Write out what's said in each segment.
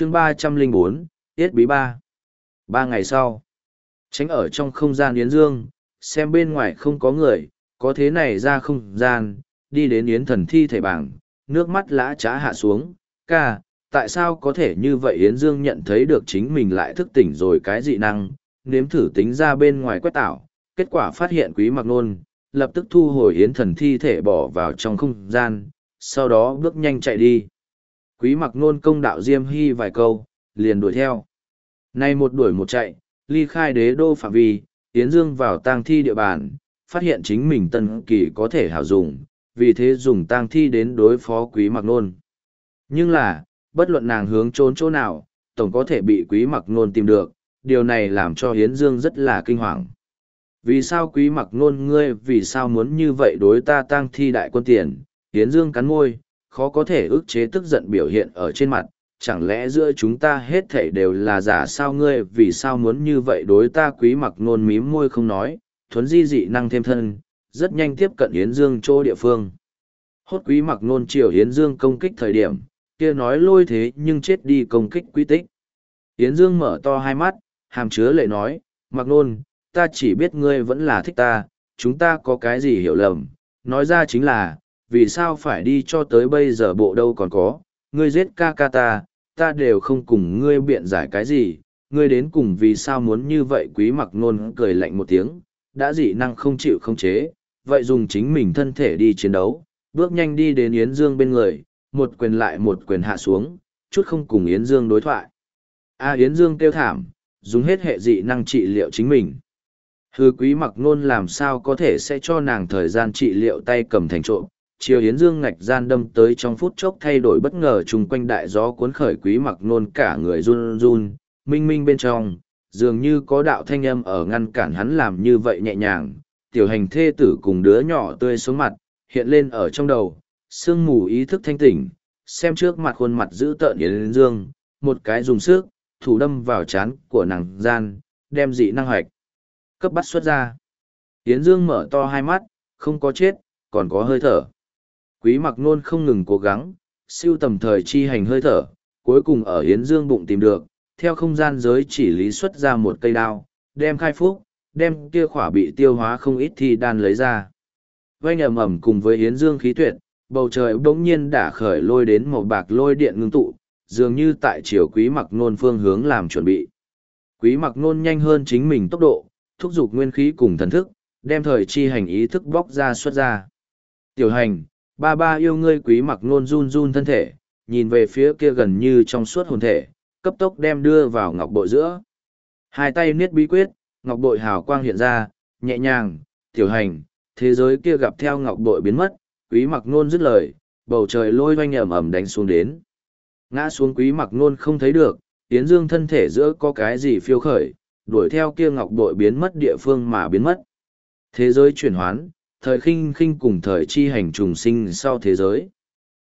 chương ba trăm linh bốn, tiết bí ba. Ba ngày sau, tránh ở trong không gian yến dương, xem bên ngoài không có người, có thế này ra không gian, đi đến yến thần thi thể bảng, nước mắt lã trá hạ xuống. Ca, tại sao có thể như vậy yến dương nhận thấy được chính mình lại thức tỉnh rồi cái dị năng? Nếm thử tính ra bên ngoài quét tảo, kết quả phát hiện quý mặc nôn lập tức thu hồi yến thần thi thể bỏ vào trong không gian, sau đó bước nhanh chạy đi quý mặc nôn công đạo diêm hy vài câu, liền đuổi theo. Nay một đuổi một chạy, ly khai đế đô phạm vi tiến dương vào tang thi địa bàn, phát hiện chính mình tân kỳ có thể hảo dùng, vì thế dùng tang thi đến đối phó quý mặc nôn nhưng là, bất luận nàng hướng trốn chỗ nào, tổng có thể bị quý mặc nôn tìm được, điều này làm cho hiến dương rất là kinh hoàng. Vì sao quý mặc nôn ngươi vì sao muốn như vậy đối ta tang thi đại quân tiền? Hiến dương cắn môi khó có thể ức chế tức giận biểu hiện ở trên mặt, chẳng lẽ giữa chúng ta hết thảy đều là giả sao ngươi vì sao muốn như vậy đối ta quý mặc nôn mím môi không nói, thuấn di dị năng thêm thân, rất nhanh tiếp cận Yến dương chỗ địa phương. Hốt quý mặc nôn triều Yến dương công kích thời điểm, kia nói lôi thế nhưng chết đi công kích quy tích. Yến dương mở to hai mắt, hàm chứa lệ nói, mặc nôn, ta chỉ biết ngươi vẫn là thích ta, chúng ta có cái gì hiểu lầm, nói ra chính là vì sao phải đi cho tới bây giờ bộ đâu còn có, ngươi giết ca ca ta ta đều không cùng ngươi biện giải cái gì, ngươi đến cùng vì sao muốn như vậy quý mặc nôn cười lạnh một tiếng, đã dị năng không chịu không chế, vậy dùng chính mình thân thể đi chiến đấu, bước nhanh đi đến yến dương bên người, một quyền lại một quyền hạ xuống, chút không cùng yến dương đối thoại. A yến dương kêu thảm, dùng hết hệ dị năng trị liệu chính mình. Hư quý mặc nôn làm sao có thể sẽ cho nàng thời gian trị liệu tay cầm thành trộm chiều Yến Dương ngạch gian đâm tới trong phút chốc thay đổi bất ngờ chung quanh đại gió cuốn khởi quý mặc nôn cả người run run, minh minh bên trong, dường như có đạo thanh âm ở ngăn cản hắn làm như vậy nhẹ nhàng, tiểu hành thê tử cùng đứa nhỏ tươi xuống mặt, hiện lên ở trong đầu, sương mù ý thức thanh tỉnh, xem trước mặt khuôn mặt giữ tợn Yến Dương, một cái dùng sức, thủ đâm vào chán của nàng gian, đem dị năng hoạch. Cấp bắt xuất ra. Yến Dương mở to hai mắt, không có chết, còn có hơi thở. Quý mặc nôn không ngừng cố gắng, siêu tầm thời chi hành hơi thở, cuối cùng ở Yến Dương bụng tìm được, theo không gian giới chỉ lý xuất ra một cây đao, đem khai phúc, đem kia khỏa bị tiêu hóa không ít thì đan lấy ra. Vanh ầm ầm cùng với Yến Dương khí tuyệt, bầu trời bỗng nhiên đã khởi lôi đến màu bạc lôi điện ngưng tụ, dường như tại chiều quý mặc nôn phương hướng làm chuẩn bị. Quý mặc nôn nhanh hơn chính mình tốc độ, thúc giục nguyên khí cùng thần thức, đem thời chi hành ý thức bóc ra xuất ra. Tiểu hành, Ba ba yêu ngươi quý mặc nôn run run thân thể, nhìn về phía kia gần như trong suốt hồn thể, cấp tốc đem đưa vào ngọc bội giữa. Hai tay niết bí quyết, ngọc bội hào quang hiện ra, nhẹ nhàng, tiểu hành, thế giới kia gặp theo ngọc bội biến mất, quý mặc nôn dứt lời, bầu trời lôi oanh ẩm ẩm đánh xuống đến. Ngã xuống quý mặc nôn không thấy được, tiến dương thân thể giữa có cái gì phiêu khởi, đuổi theo kia ngọc bội biến mất địa phương mà biến mất. Thế giới chuyển hoán, thời khinh khinh cùng thời chi hành trùng sinh sau thế giới.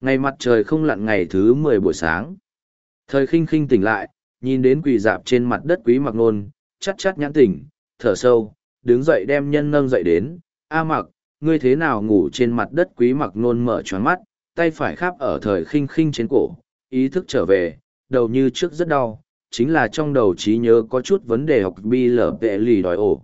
Ngày mặt trời không lặn ngày thứ mười buổi sáng. Thời khinh khinh tỉnh lại, nhìn đến quỳ dạp trên mặt đất quý mặc nôn, chắt chắt nhãn tỉnh, thở sâu, đứng dậy đem nhân nâng dậy đến. A mặc, ngươi thế nào ngủ trên mặt đất quý mặc nôn mở choáng mắt, tay phải khắp ở thời khinh khinh trên cổ, ý thức trở về, đầu như trước rất đau, chính là trong đầu trí nhớ có chút vấn đề học bi lở vệ lì đòi ổ.